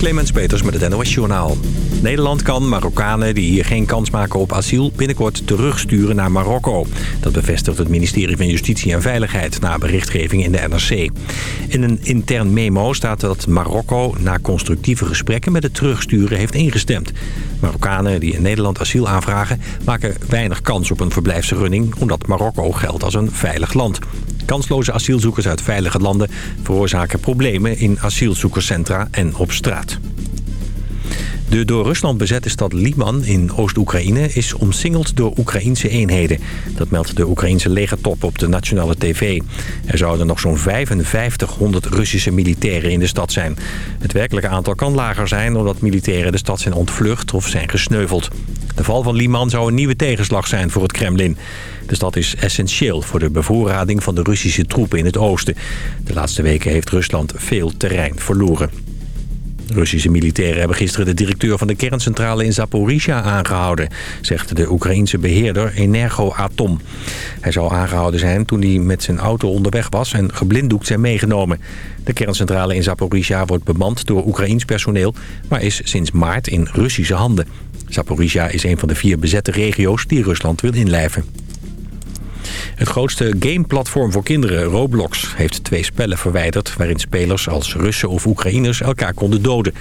Clemens Peters met het NOS Journaal. Nederland kan Marokkanen die hier geen kans maken op asiel... binnenkort terugsturen naar Marokko. Dat bevestigt het ministerie van Justitie en Veiligheid... na berichtgeving in de NRC. In een intern memo staat dat Marokko... na constructieve gesprekken met het terugsturen heeft ingestemd. Marokkanen die in Nederland asiel aanvragen... maken weinig kans op een verblijfsvergunning... omdat Marokko geldt als een veilig land. Kansloze asielzoekers uit veilige landen veroorzaken problemen in asielzoekerscentra en op straat. De door Rusland bezette stad Liman in Oost-Oekraïne is omsingeld door Oekraïnse eenheden. Dat meldt de Oekraïnse legertop op de nationale tv. Er zouden nog zo'n 5500 Russische militairen in de stad zijn. Het werkelijke aantal kan lager zijn omdat militairen de stad zijn ontvlucht of zijn gesneuveld. De val van Liman zou een nieuwe tegenslag zijn voor het Kremlin. De stad is essentieel voor de bevoorrading van de Russische troepen in het oosten. De laatste weken heeft Rusland veel terrein verloren. Russische militairen hebben gisteren de directeur van de kerncentrale in Zaporizhia aangehouden, zegt de Oekraïense beheerder Energo-Atom. Hij zou aangehouden zijn toen hij met zijn auto onderweg was en geblinddoekt zijn meegenomen. De kerncentrale in Zaporizhia wordt bemand door Oekraïns personeel, maar is sinds maart in Russische handen. Zaporizhia is een van de vier bezette regio's die Rusland wil inlijven. Het grootste gameplatform voor kinderen, Roblox, heeft twee spellen verwijderd... waarin spelers als Russen of Oekraïners elkaar konden doden.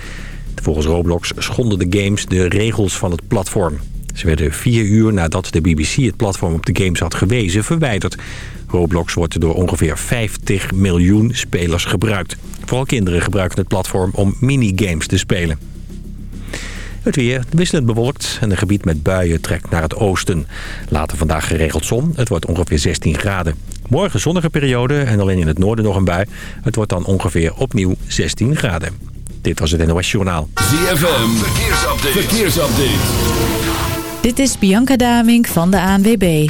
Volgens Roblox schonden de games de regels van het platform. Ze werden vier uur nadat de BBC het platform op de games had gewezen verwijderd. Roblox wordt door ongeveer 50 miljoen spelers gebruikt. Vooral kinderen gebruiken het platform om minigames te spelen. Het weer wisselend bewolkt en een gebied met buien trekt naar het oosten. Later vandaag geregeld zon. Het wordt ongeveer 16 graden. Morgen zonnige periode en alleen in het noorden nog een bui. Het wordt dan ongeveer opnieuw 16 graden. Dit was het NOS Journaal. ZFM, verkeersupdate. verkeersupdate. Dit is Bianca Damink van de ANWB.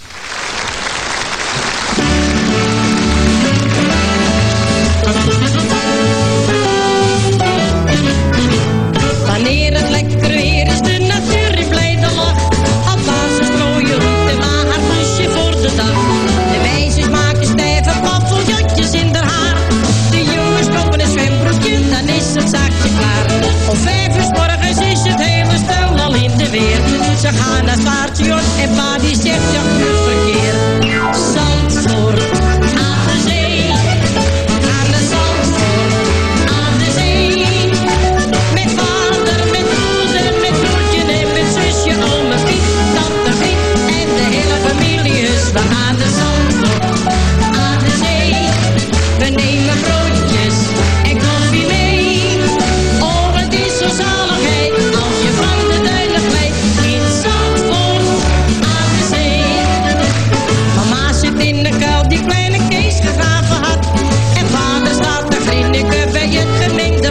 Ze gaan naar het station en pa die zegt ja,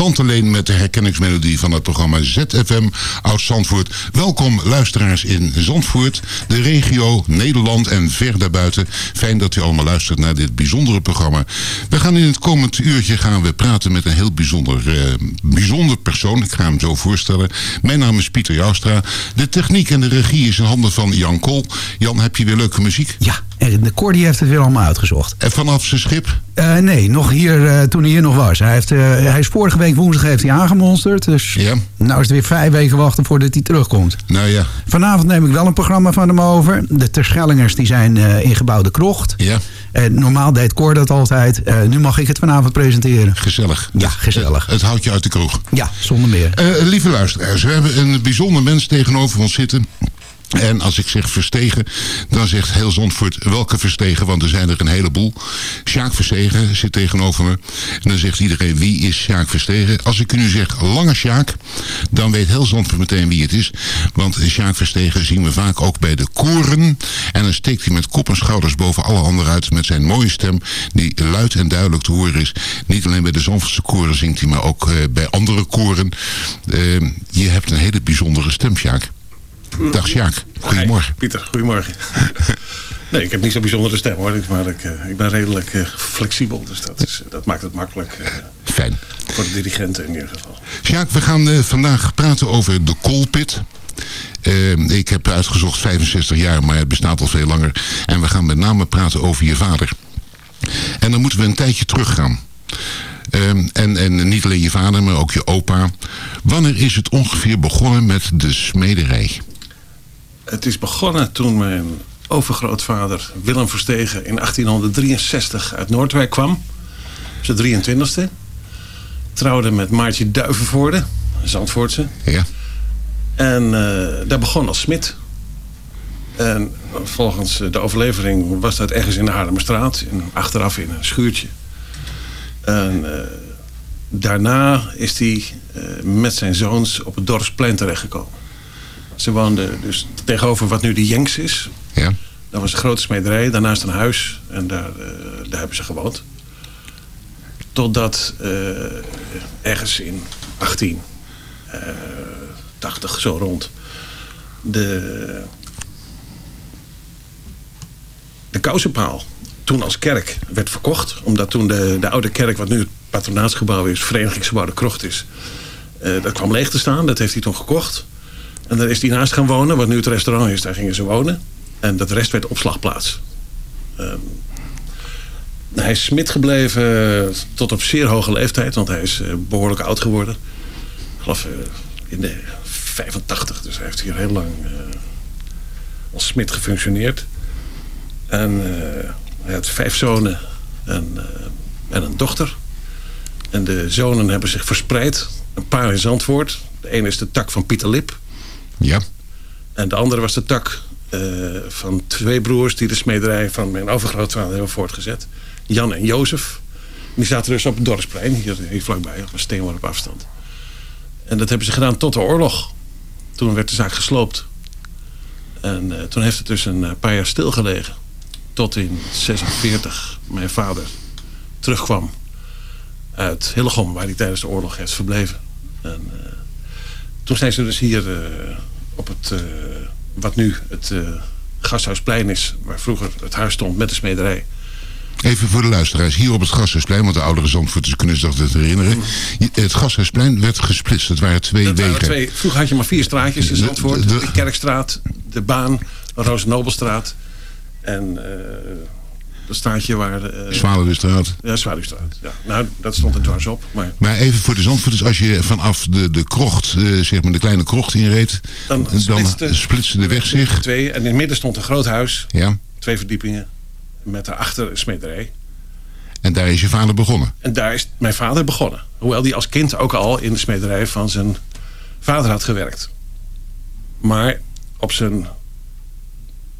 Tante Leen met de herkenningsmelodie van het programma ZFM Oud Zandvoort. Welkom luisteraars in Zandvoort, de regio, Nederland en ver daarbuiten. Fijn dat u allemaal luistert naar dit bijzondere programma. We gaan in het komend uurtje gaan we praten met een heel bijzonder, eh, bijzonder persoon. Ik ga hem zo voorstellen. Mijn naam is Pieter Joustra. De techniek en de regie is in handen van Jan Kool. Jan, heb je weer leuke muziek? Ja, En de heeft het weer allemaal uitgezocht. En vanaf zijn schip? Uh, nee, nog hier, uh, toen hij hier nog was. Hij, heeft, uh, hij is vorige week woensdag heeft hij aangemonsterd. Dus ja. nou is het weer vijf weken wachten voordat hij terugkomt. Nou ja. Vanavond neem ik wel een programma van hem over. De Terschellingers die zijn in gebouwde krocht. Ja. En normaal deed Cor dat altijd. nu mag ik het vanavond presenteren. Gezellig. Ja, gezellig. Het, het houdt je uit de kroeg. Ja, zonder meer. lieve luisteraars, we hebben een bijzonder mens tegenover ons zitten. En als ik zeg Verstegen, dan zegt heel Zondvoort welke Verstegen, want er zijn er een heleboel. Sjaak Verstegen zit tegenover me. En dan zegt iedereen, wie is Sjaak Verstegen? Als ik nu zeg Lange Sjaak, dan weet heel Zondvoort meteen wie het is. Want Sjaak Verstegen zien we vaak ook bij de koren. En dan steekt hij met kop en schouders boven alle anderen uit met zijn mooie stem, die luid en duidelijk te horen is. Niet alleen bij de Zandvoortse koren zingt hij, maar ook uh, bij andere koren. Uh, je hebt een hele bijzondere stem, Sjaak. Dag Sjaak, goedemorgen. Pieter, goedemorgen. nee, ik heb niet zo'n bijzondere stem hoor, maar ik, uh, ik ben redelijk uh, flexibel. Dus dat, is, dat maakt het makkelijk. Uh, Fijn. Voor de dirigenten in ieder geval. Sjaak, we gaan vandaag praten over de Koolpit. ik heb uitgezocht 65 jaar, maar het bestaat al veel langer. En we gaan met name praten over je vader. En dan moeten we een tijdje teruggaan. Um, en, en niet alleen je vader, maar ook je opa. Wanneer is het ongeveer begonnen met de smederij? Het is begonnen toen mijn overgrootvader Willem Verstegen in 1863 uit Noordwijk kwam. Zijn 23ste. Trouwde met Maartje Duivenvoorde, Zandvoortse. Ja. En uh, daar begon als smid. En volgens de overlevering was dat ergens in de Haarlemmerstraat. In, achteraf in een schuurtje. En uh, daarna is hij uh, met zijn zoons op het dorpsplein terechtgekomen. Ze woonden dus tegenover wat nu de Jenks is. Ja. Dat was een grote smederij, daarnaast een huis. En daar, uh, daar hebben ze gewoond. Totdat ergens in 1880 zo rond de, de kousenpaal toen als kerk werd verkocht. Omdat toen de, de oude kerk, wat nu het patronaatsgebouw is, verenigingsgebouw de krocht is. Uh, dat kwam leeg te staan, dat heeft hij toen gekocht. En daar is hij naast gaan wonen, wat nu het restaurant is, daar gingen ze wonen. En dat rest werd opslagplaats. Uh, hij is smid gebleven tot op zeer hoge leeftijd, want hij is uh, behoorlijk oud geworden. Ik geloof in de 85, dus hij heeft hier heel lang als smid gefunctioneerd. En hij had vijf zonen en, en een dochter. En de zonen hebben zich verspreid. Een paar in Zandvoort. De ene is de tak van Pieter Lip. Ja. En de andere was de tak uh, van twee broers... die de smederij van mijn overgrootvader hebben voortgezet. Jan en Jozef. Die zaten dus op het dorpsplein. Hier, vlakbij, op een steenworp afstand. En dat hebben ze gedaan tot de oorlog. Toen werd de zaak gesloopt. En uh, toen heeft het dus een paar jaar stilgelegen tot in 46 mijn vader terugkwam uit Hillegom, waar hij tijdens de oorlog heeft verbleven. En, toen zijn ze dus hier uh, op het, uh, wat nu het Gasthuisplein is, waar vroeger het huis stond met de smederij. Even voor de luisteraars, hier op het Gasthuisplein, want de oudere Zandvoorters kunnen zich dat herinneren. Het Gasthuisplein werd gesplitst, het waren twee dat wegen. Waren twee, vroeger had je maar vier straatjes in Zandvoort. De, de, de Kerkstraat, de Baan, Roos Nobelstraat en uh, dat waar... Uh, Zwaluwestraat. Ja, Zwaluwestraat. Ja. Nou, dat stond er dwars op. Maar, maar even voor de Zandvoorters, als je vanaf de, de krocht, uh, zeg maar de kleine krocht inreed... Dan, dan splitste, splitste de weg zich. Twee, en in het midden stond een groot huis. Ja. Twee verdiepingen. Met daarachter een smederij. En daar is je vader begonnen? En daar is mijn vader begonnen. Hoewel hij als kind ook al in de smederij van zijn vader had gewerkt. Maar op zijn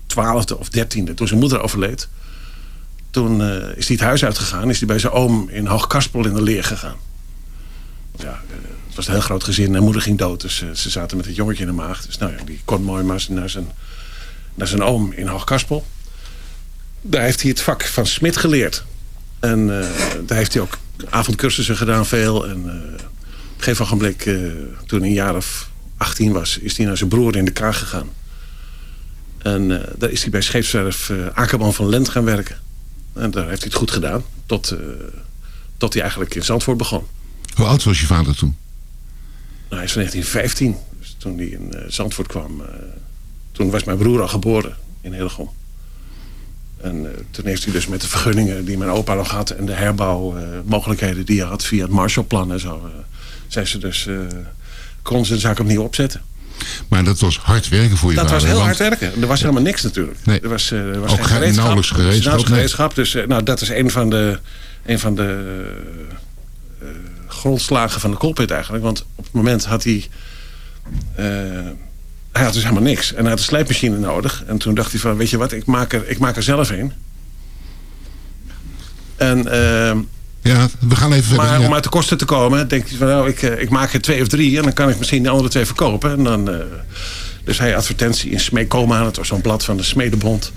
twaalfde of dertiende, toen zijn moeder overleed. Toen uh, is hij het huis uitgegaan. Is hij bij zijn oom in Hoogkaspel in de leer gegaan. Ja, uh, het was een heel groot gezin. En moeder ging dood. Dus uh, ze zaten met het jongetje in de maag. Dus nou ja, die kon mooi maar naar zijn, naar zijn oom in Hoogkaspel. Daar heeft hij het vak van smid geleerd. En daar heeft hij ook avondcursussen gedaan veel. En op een gegeven ogenblik, toen hij een jaar of 18 was... is hij naar zijn broer in de Kaag gegaan. En uh, daar is hij bij scheepswerf uh, Akerman van Lent gaan werken. En daar heeft hij het goed gedaan. Tot, uh, tot hij eigenlijk in Zandvoort begon. Hoe oud was je vader toen? Nou, hij is van 1915. Dus toen hij in Zandvoort kwam. toen was mijn broer al geboren in Hillegom. En eh, toen heeft hij dus met de vergunningen die mijn opa nog had... en de herbouwmogelijkheden die hij had via het Marshallplan en zo... eh, zijn ze dus, eh kon ze de zaak opnieuw opzetten. Maar dat was hard werken voor je Dat was heel hard werken. Er was helemaal niks natuurlijk. Nee. Er was, eh, er was Ook geen gereedschap. nauwelijks gereedschap, Nauwelijks nee. gereedschap. Dus eh, nou, dat is een van de, een van de eh, grondslagen van de cockpit eigenlijk. Want op het moment had hij... hij had dus helemaal niks. En hij had een slijpmachine nodig. En toen dacht hij van, weet je wat, ik maak er, ik maak er zelf een. En... eh, Ja, we gaan even verder. maar ja. om uit de kosten te komen, denk hij van nou, ik, eh, ik maak er twee of drie en dan kan ik misschien de andere twee verkopen. En dan, eh, dus hij advertentie in Smeekoma, dat was zo'n blad van de Smedebond.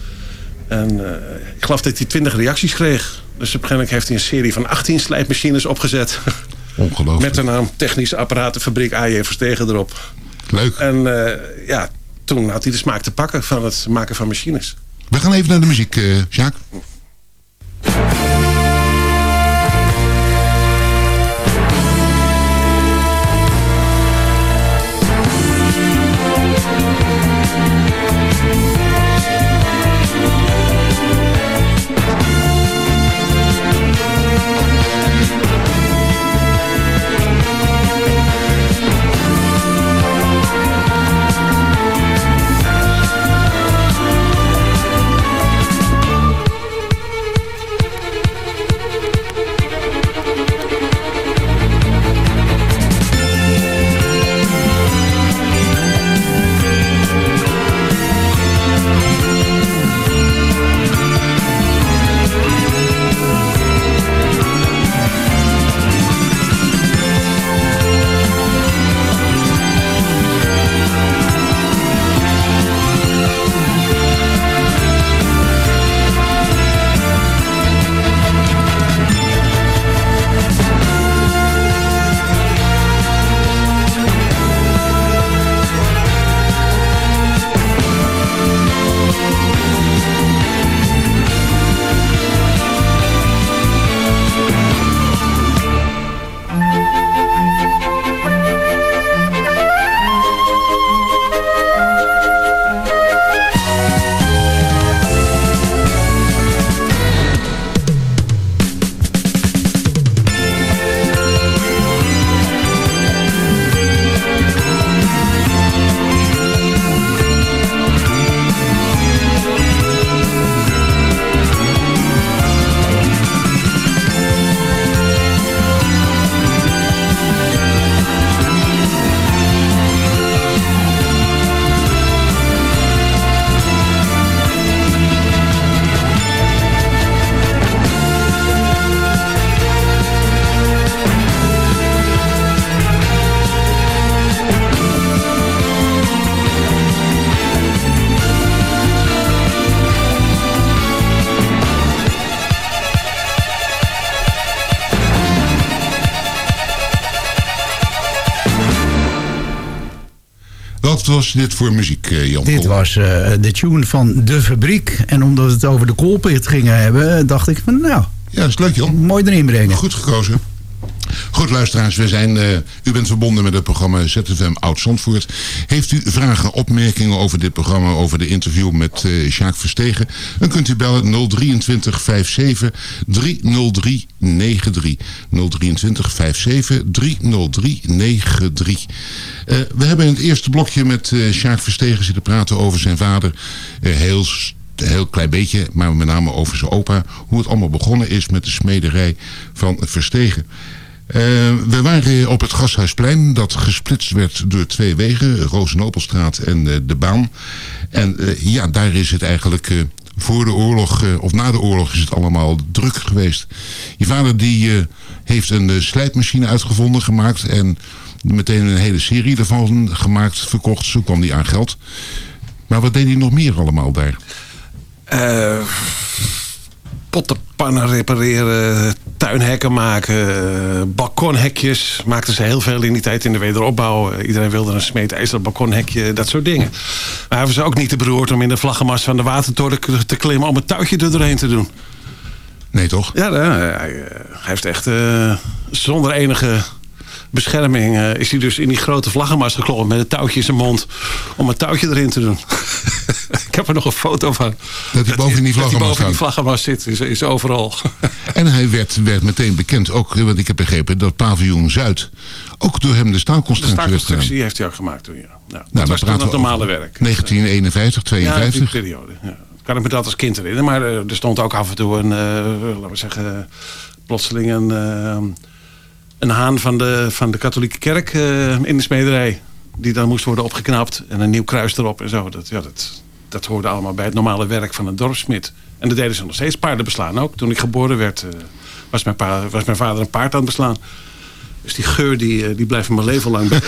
En eh, ik geloof dat hij twintig reacties kreeg. Dus op een gegeven moment heeft hij een serie van 18 slijpmachines opgezet. Ongelooflijk. Met de naam Technische Apparatenfabriek AJ Verstegen erop. Leuk. En ja, toen had hij de smaak te pakken van het maken van machines. We gaan even naar de muziek, Jacques. Wat was dit voor muziek, eh, Jan Dit Kool? was eh, de tune van De Fabriek. En omdat we het over de koolpit gingen hebben, dacht ik van nou, Ja, dat is leuk, Jan. mooi erin brengen. Goed gekozen. Goed, luisteraars, we zijn, eh, u bent verbonden met het programma ZFM Oud-Zandvoort. Heeft u vragen, opmerkingen over dit programma, over de interview met eh Sjaak Verstegen? Dan kunt u bellen 023 57 303 93. 023 57 303 93. Eh, we hebben in het eerste blokje met eh Sjaak Verstegen zitten praten over zijn vader. Heel een heel klein beetje, maar met name over zijn opa. Hoe het allemaal begonnen is met de smederij van Verstegen. Eh, we waren op het Gasthuisplein dat gesplitst werd door twee wegen. Rozenopelstraat en eh, de Baan. En eh, ja, daar is het eigenlijk... voor de oorlog, of na de oorlog is het allemaal druk geweest. Je vader die heeft een slijpmachine uitgevonden, gemaakt... en meteen een hele serie ervan gemaakt, verkocht. Zo kwam hij aan geld. Maar wat deed hij nog meer allemaal daar? Eh, pottenpannen repareren, tuinhekken maken, balkonhekjes. Maakten ze heel veel in die tijd in de wederopbouw. Iedereen wilde een smeedijzer balkonhekje, dat soort dingen. Maar hij was ook niet te beroerd om in de vlaggenmast van de watertoren te klimmen... om een touwtje er doorheen te doen. Nee, toch? Ja, ja, hij, eh, hij heeft echt eh, zonder enige bescherming eh, is hij dus in die grote vlaggenmast geklommen met een touwtje in zijn mond om een touwtje erin te doen. ik heb er nog een foto van. Dat hij boven in die vlaggenmast boven die vlaggenmast zit, is, is overal. En hij werd, werd meteen bekend, ook, want ik heb begrepen dat paviljoen Zuid ook door hem de De staalconstructie werd gedaan. staakconstructie heeft hij ook gemaakt toen, ja. Nou, dat was toen het normale werk. 1951, Ja, in die 52. periode. Ja. Kan ik me dat als kind herinneren. Maar eh, er stond ook af en toe een, eh, laten we zeggen, plotseling een, een haan van de, van de katholieke kerk eh, in de smederij. Die dan moest worden opgeknapt en een nieuw kruis erop en zo. Dat, ja, dat, dat hoorde allemaal bij het normale werk van een dorpsmid. En dat deden ze nog steeds. Paarden beslaan ook. Toen ik geboren werd, eh, was, mijn pa, was mijn vader een paard aan het beslaan. Dus die geur die, eh, die blijft me mijn leven lang bij.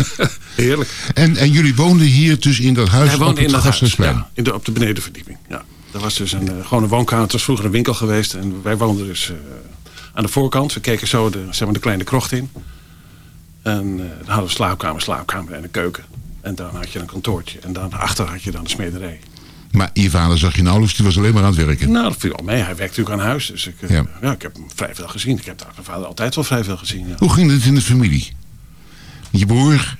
Heerlijk. En, en jullie woonden hier dus in dat huis Hij woonde in dat huis, ja, in de, op de benedenverdieping. Ja. Dat was dus een, gewoon een woonkamer. Het was vroeger een winkel geweest. En wij woonden dus aan de voorkant. We keken zo de, zeg maar, de kleine krocht in. En eh, dan hadden we slaapkamer, slaapkamer en een keuken. En dan had je een kantoortje. En dan achter had je dan de smederij. Maar je vader zag je nauwelijks, die was alleen maar aan het werken. Nou, dat viel wel mee. Hij werkte natuurlijk aan huis. Dus ik, eh, Ja. ja. ik heb hem vrij veel gezien. Ik heb daar mijn vader altijd wel vrij veel gezien. Ja, Hoe ging het in de familie? Je broer?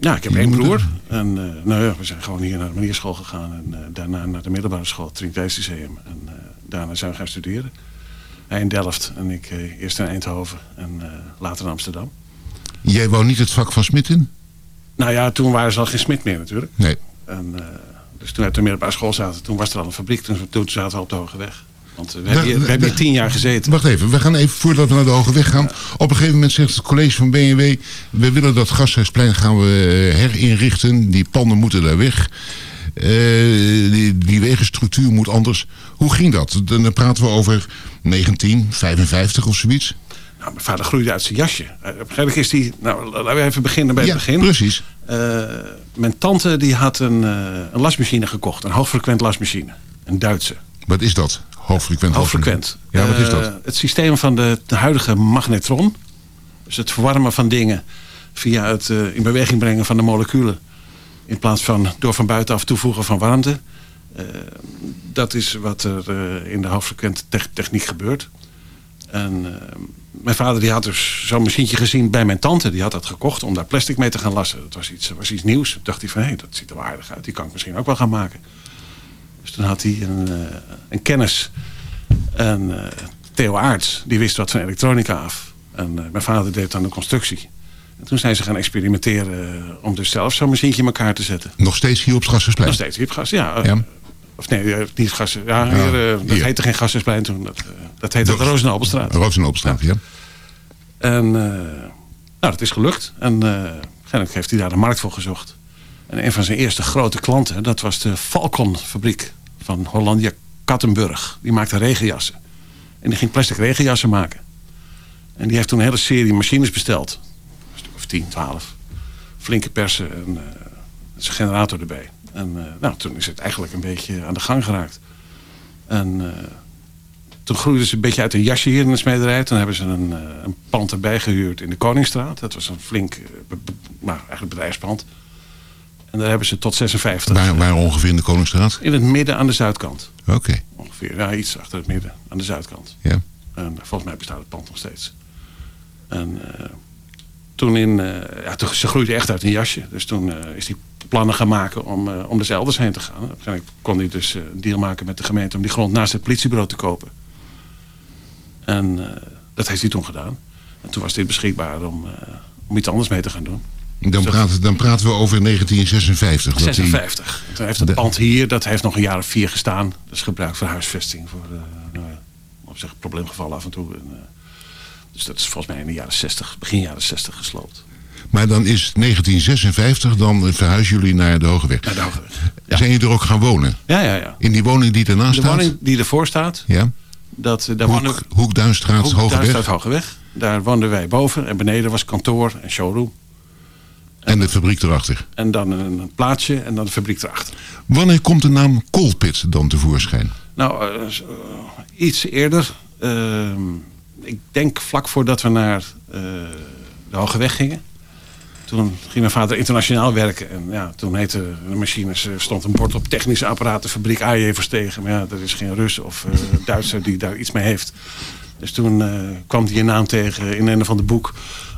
ja ik heb één broer. En eh, nou ja, we zijn gewoon hier naar de manierschool gegaan. En daarna naar de middelbare school, het Triniteitslyceum. En daarna zijn we gaan studeren. Hij in Delft en ik eh, eerst in Eindhoven en eh, later in Amsterdam. Jij wou niet het vak van Smit in? Nou ja, toen waren ze al geen smid meer natuurlijk. Nee. En, eh, dus toen we op de middelbare school zaten, toen was er al een fabriek. Toen, toen zaten we op de Hoge Weg. Want we, hebben, hier, we hebben hier tien jaar gezeten. Wacht even, we gaan even, voordat we naar de Hoge Weg gaan. Op een gegeven moment zegt het college van BMW... we willen dat Gasthuisplein gaan we herinrichten. Die panden moeten daar weg. Eh, die, die wegenstructuur moet anders. Hoe ging dat? Dan praten we over 1955 of zoiets. Nou, mijn vader groeide uit zijn jasje. Uh, waarschijnlijk is die... Nou, laten we even beginnen bij ja, het begin. precies. Uh, mijn tante die had een, uh, een lasmachine gekocht. Een hoogfrequent lasmachine. Een Duitse. Wat is dat? Hoogfrequent. Hoogfrequent. Ja, wat is dat? Uh, het systeem van de, de, huidige magnetron. Dus het verwarmen van dingen via het in beweging brengen van de moleculen. In plaats van door van buitenaf toevoegen van warmte. Uh, dat is wat er uh, in de hoogfrequente te techniek gebeurt. En mijn vader die had dus zo'n machientje gezien bij mijn tante. Die had dat gekocht om daar plastic mee te gaan lassen. Dat was iets, was iets nieuws. Toen dacht hij van, hé, hey, dat ziet er wel aardig uit. Die kan ik misschien ook wel gaan maken. Dus toen had hij een, een kennis. En Theo Aarts, die wist wat van elektronica af. En mijn vader deed dan de constructie. En toen zijn ze gaan experimenteren om dus zelf zo'n machientje in elkaar te zetten. Nog steeds hier op Gassersplein? Nog steeds hier op gas, ja. ja. Of nee, niet gas. Ja, ja hier, dat hier. heette geen Gassersplein toen. Dat, dat heette de Roosenabelstraat. Roosenabelstraat, ja. ja. En nou, dat is gelukt. En uiteindelijk heeft hij daar de markt voor gezocht. En een van zijn eerste grote klanten, dat was de Falcon fabriek van Hollandia Kattenburg. Die maakte regenjassen. En die ging plastic regenjassen maken. En die heeft toen een hele serie machines besteld. Of 10, 12. Flinke persen en uh, zijn generator erbij. En uh, nou, toen is het eigenlijk een beetje aan de gang geraakt. En uh, toen groeiden ze een beetje uit een jasje hier in de smederij. Toen hebben ze een, een pand erbij gehuurd in de Koningsstraat. Dat was een flink, nou, eigenlijk bedrijfspand. En daar hebben ze tot 56. Waar, waar ongeveer in de Koningsstraat? In het midden aan de zuidkant. Oké. Okay. Ongeveer, ja, iets achter het midden aan de zuidkant. Ja. En volgens mij bestaat het pand nog steeds. En uh, toen in, uh, ja, toen, ze groeide echt uit een jasje. Dus toen uh, is hij plannen gaan maken om, om dus elders heen te gaan. Uiteindelijk kon hij dus een deal maken met de gemeente om die grond naast het politiebureau te kopen. En dat heeft hij toen gedaan. En toen was dit beschikbaar om, om iets anders mee te gaan doen. Dan, dus praten, dan praten we over 1956. 56. Die, toen heeft het pand hier, dat heeft nog een jaar of vier gestaan. Dat is gebruikt voor huisvesting. Voor uh, nou ja, op zich probleemgevallen af en toe. En, uh, dus dat is volgens mij in de jaren 60, begin jaren 60 gesloopt. Maar dan is 1956, dan verhuizen jullie naar de Hogeweg. Naar de Hogeweg. Ja. Zijn jullie er ook gaan wonen? Ja, ja, ja. In die woning die ernaast staat? De woning die ervoor staat. Ja. Dat, daar Hoek, wonen, Hoek Duinstraat, Hoek, Hogeweg. Duinstraat, Hogeweg. Daar woonden wij boven. En beneden was kantoor en showroom. En de fabriek erachter. En dan een plaatsje en dan de fabriek erachter. Wanneer komt de naam Colpit dan tevoorschijn? Nou, uh, iets eerder. Uh, ik denk vlak voordat we naar uh, de Hoge Weg gingen. Toen ging mijn vader internationaal werken. En ja, toen heette de machines, stond een bord op technische apparatenfabriek AJ Verstegen. Maar ja, er is geen Rus of Duitser die daar iets mee heeft. Dus toen eh, kwam hij een naam tegen in een of ander boek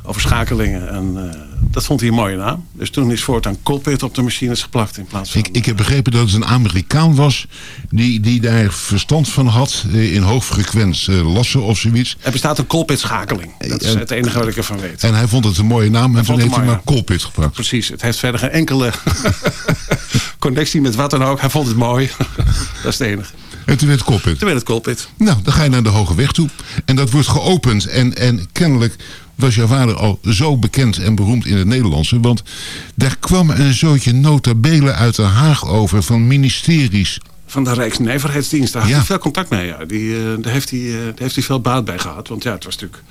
over schakelingen. En eh, dat vond hij een mooie naam. Dus toen is voortaan Colpit op de machines geplakt in plaats van... Ik, ik heb begrepen dat het een Amerikaan was die, die daar verstand van had eh, in hoogfrequent eh, lassen of zoiets. Er bestaat een Colpit schakeling. Dat is het enige wat ik ervan weet. En hij vond het een mooie naam en toen heeft het hij maar Colpit gepakt. Precies, het heeft verder geen enkele connectie met wat dan ook. Hij vond het mooi. dat is het enige. En toen werd Colpit. Toen werd het Colpit. Nou, dan ga je naar de Hoge Weg toe. En dat wordt geopend. En, en kennelijk was jouw vader al zo bekend en beroemd in het Nederlandse. Want daar kwam een zootje notabelen uit Den Haag over van ministeries. Van de Rijksnijverheidsdienst. Daar had Ja. hij veel contact mee. Ja. Die, eh, daar, heeft hij, eh, daar heeft hij veel baat bij gehad. Want ja, het was natuurlijk...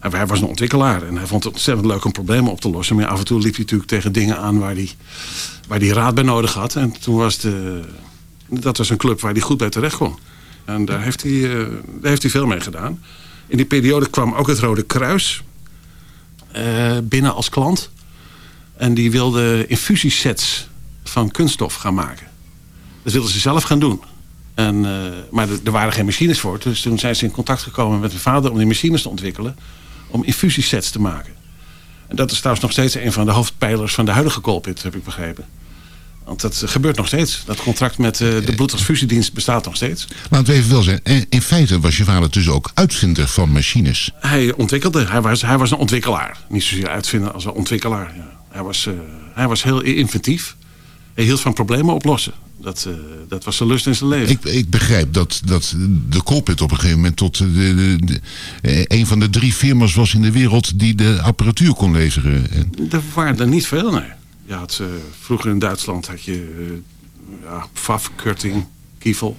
Hij, was een ontwikkelaar. En hij vond het ontzettend leuk om problemen op te lossen. Maar af en toe liep hij natuurlijk tegen dingen aan waar hij, waar raad bij nodig had. En toen was de... Dat was een club waar hij goed bij terecht kon. En daar heeft hij, eh, daar heeft hij veel mee gedaan. In die periode kwam ook het Rode Kruis binnen als klant. En die wilde infusiesets van kunststof gaan maken. Dat wilden ze zelf gaan doen. En, eh, maar er, waren geen machines voor. Dus toen zijn ze in contact gekomen met mijn vader om die machines te ontwikkelen. Om infusiesets te maken. En dat is trouwens nog steeds een van de hoofdpijlers van de huidige Colpit, heb ik begrepen. Want dat eh, gebeurt nog steeds. Dat contract met eh, de bloedtransfusiedienst bestaat nog steeds. Laten we even wel zijn. In feite was je vader dus ook uitvinder van machines. Hij ontwikkelde. Hij was, hij was een ontwikkelaar. Niet zozeer uitvinder als een ontwikkelaar. Ja. Hij, was, eh, hij was heel inventief. Hij hield van problemen oplossen. Dat, dat was zijn lust in zijn leven. Ik, ik begrijp dat, dat de Colpit op een gegeven moment tot de, de, de- een van de drie firma's was in de wereld die de apparatuur kon leveren. En, Er waren er niet veel, nee. Had, eh, vroeger in Duitsland had je eh ja, Pfaff, Kurting, Kiefel.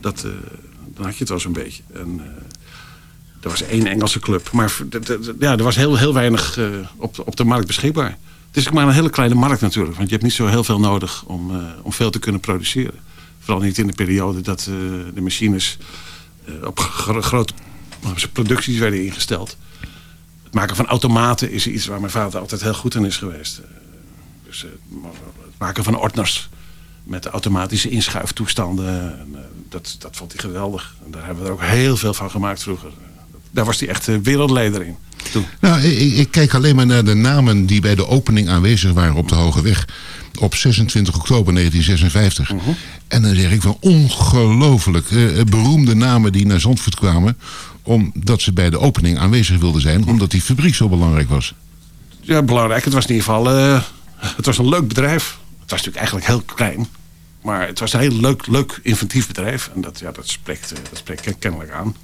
Dat, eh, dan had je het wel zo'n beetje. En, er was één Engelse club. Maar ja, er was heel, heel weinig op, op de markt beschikbaar. Het is maar een hele kleine markt natuurlijk. Want je hebt niet zo heel veel nodig om, om veel te kunnen produceren. Vooral niet in de periode dat de machines op gro- grote producties werden ingesteld. Het maken van automaten is iets waar mijn vader altijd heel goed in is geweest. Dus eh, het maken van ordners met automatische inschuiftoestanden. En, eh, dat, dat vond hij geweldig. En daar hebben we er ook heel veel van gemaakt vroeger. Daar was hij echt eh, wereldleider in. Toen. nou, ik, ik kijk alleen maar naar de namen die bij de opening aanwezig waren op de Hoge Weg. Op 26 oktober 1956. En dan zeg ik van ongelooflijk eh, beroemde namen die naar Zandvoort kwamen. Omdat ze bij de opening aanwezig wilden zijn. Omdat die fabriek zo belangrijk was. Ja, belangrijk. Het was in ieder geval het was een leuk bedrijf. Het was natuurlijk eigenlijk heel klein. Maar het was een heel leuk, leuk inventief bedrijf. En dat, ja, dat, spreekt, eh, dat spreekt kennelijk aan.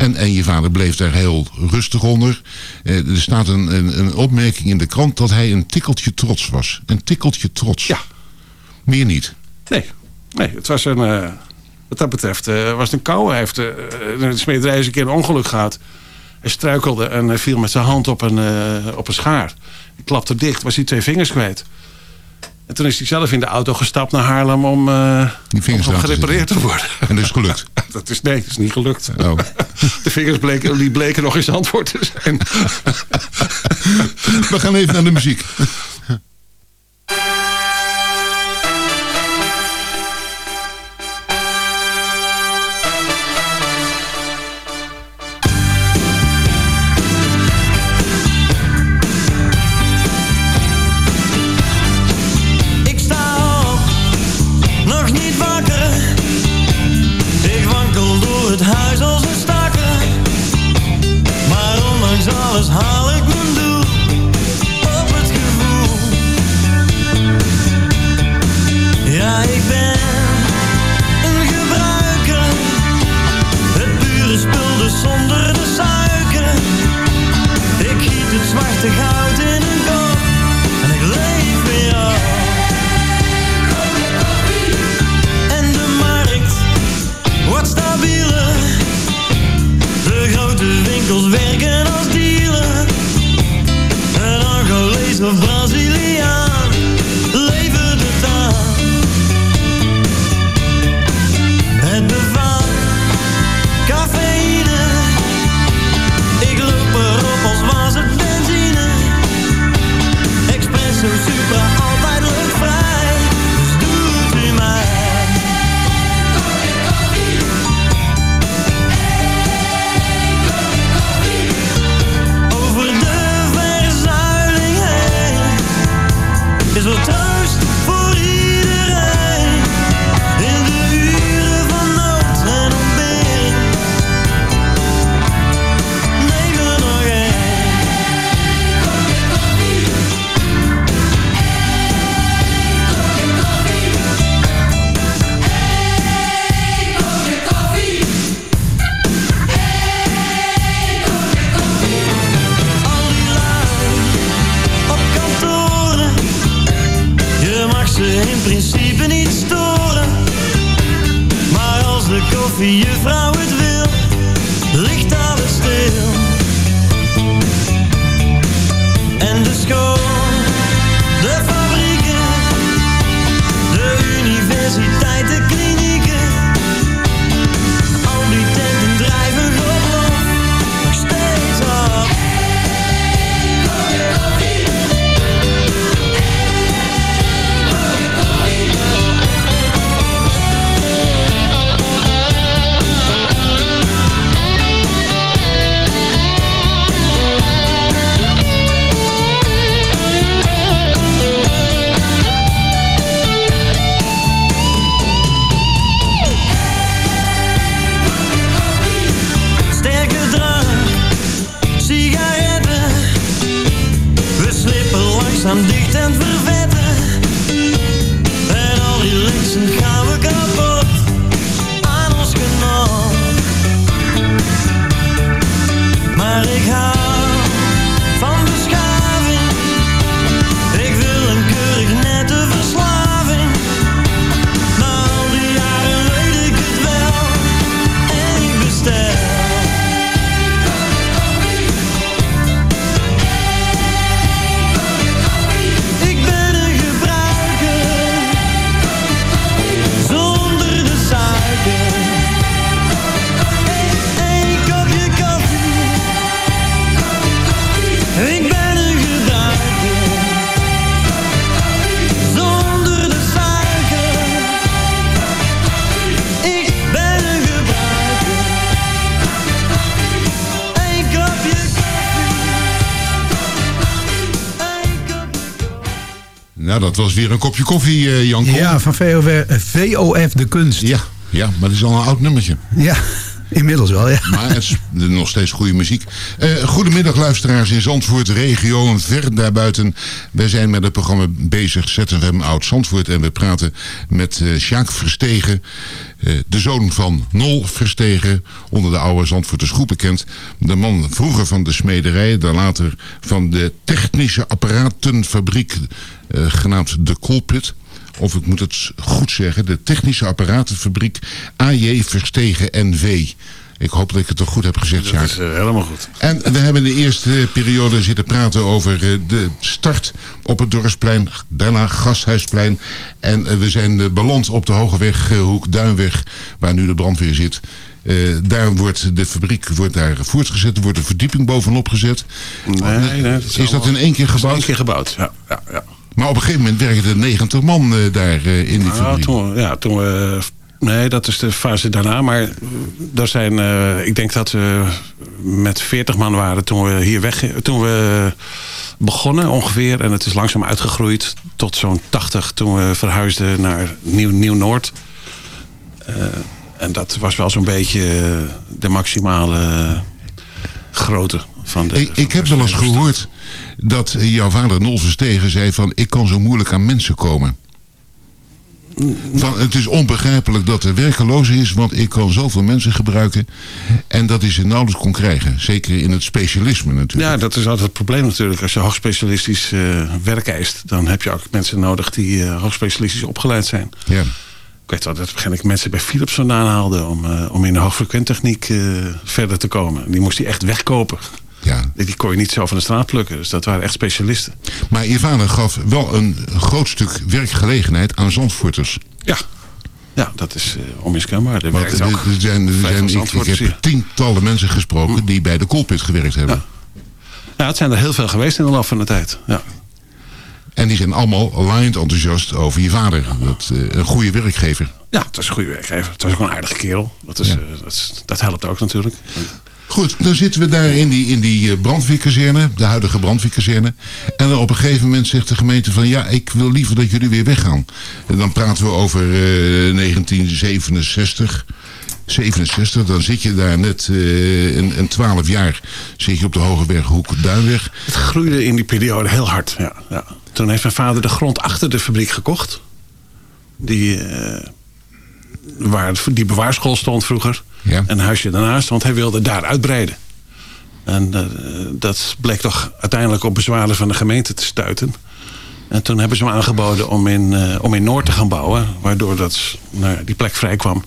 En, en je vader bleef daar heel rustig onder. Eh, er staat een, een, een opmerking in de krant dat hij een tikkeltje trots was. Een tikkeltje trots. Ja. Meer niet. Nee, nee het was een, eh, wat dat betreft eh, was het een kou. Hij heeft de smederij eens een keer een ongeluk gehad. Hij struikelde en hij viel met zijn hand op een, op een schaar. Klapte dicht, was hij twee vingers kwijt. En toen is hij zelf in de auto gestapt naar Haarlem om, eh, Die vingers om te gerepareerd te worden. En dat is gelukt. Dat is, nee, dat is niet gelukt. Oh. De vingers bleken, die bleken nog eens antwoord te zijn. We gaan even naar de muziek. Langzaam dicht en. Dat was weer een kopje koffie, eh Jan Kool. Ja, van VOF, eh, VOF De Kunst. ja. Ja, maar dat is al een oud nummertje. Ja, inmiddels wel, ja. Maar het is nog steeds goede muziek. Eh, goedemiddag luisteraars in Zandvoort, regio en ver daarbuiten. Wij zijn met het programma bezig, ZFM Oud Zandvoort. En we praten met eh Sjaak Verstegen, de zoon van Nol Verstegen. Onder de oude Zandvoorters groep bekend. De man vroeger van de smederij, dan later van de technische apparatenfabriek, genaamd De Colpit of ik moet het goed zeggen, de Technische Apparatenfabriek AJ Verstegen NV. Ik hoop dat ik het toch goed heb gezegd, Dat Sjaak. is eh, helemaal goed. En we hebben in de eerste periode zitten praten over eh, de start op het Dorpsplein, daarna Gasthuisplein. En eh, we zijn eh, beland op de Hogeweg, eh, Hoek Duinweg, waar nu de brandweer zit. Eh, daar wordt de fabriek wordt daar voortgezet, er wordt een verdieping bovenop gezet. Nee, nee, dat is dat in één keer dat gebouwd? één keer gebouwd, ja. ja, ja. Maar op een gegeven moment werkten er 90 man eh, daar eh, in die Nou, toen, ja, toen we... Nee, dat is de fase daarna. Maar er zijn, eh, ik denk dat we met 40 man waren toen we hier weg... Toen we begonnen ongeveer. En het is langzaam uitgegroeid tot zo'n 80 toen we verhuisden naar Nieuw- Nieuw-Noord. Eh, en dat was wel zo'n beetje eh, de maximale grootte van de... Ik, ik heb wel eens gehoord dat jouw vader Nol Verstegen zei van... ik kan zo moeilijk aan mensen komen. Van, het is onbegrijpelijk dat er werkeloze is, want ik kan zoveel mensen gebruiken. En dat hij ze nauwelijks kon krijgen. Zeker in het specialisme natuurlijk. Ja, dat is altijd het probleem natuurlijk. Als je hoogspecialistisch eh, werk eist... dan heb je ook mensen nodig die eh, hoogspecialistisch opgeleid zijn. Ja. Ik weet wel dat begin ik mensen bij Philips vandaan haalde... om, eh, om in de hoogfrequenttechniek verder te komen. Die moest hij echt wegkopen. Ja. Die kon je niet zo van de straat plukken. Dus dat waren echt specialisten. Maar je vader gaf wel een groot stuk werkgelegenheid aan Zandvoorters. Ja, ja dat is eh, onmiskenbaar. Er er, ook zijn, er ik, heb tientallen mensen gesproken die bij de Colpit gewerkt hebben. Ja, het zijn er heel veel geweest in de loop van de tijd. Ja. En die zijn allemaal aligned enthousiast over je vader. Dat, eh, een goede werkgever. Ja, het was een goede werkgever. Het was ook een aardige kerel. Dat, is, Ja. eh, dat, is- dat helpt ook natuurlijk. Goed, dan zitten we daar in die, in die eh, brandweerkazerne, de huidige brandweerkazerne. En op een gegeven moment zegt de gemeente van ja, ik wil liever dat jullie weer weggaan. En dan praten we over eh, 1967. 67, dan zit je daar net eh, een, een 12 jaar zit je op de Hogeweg, Hoek, Duinweg. Het groeide in die periode heel hard. Ja, ja. Toen heeft mijn vader de grond achter de fabriek gekocht. Die, eh, waar die bewaarschool stond vroeger. Ja. En een huisje daarnaast, want hij wilde daar uitbreiden. En eh, dat bleek toch uiteindelijk op bezwaren van de gemeente te stuiten. En toen hebben ze me aangeboden om in, eh, om in Noord te gaan bouwen. Waardoor dat, nou, ja, die plek vrij kwam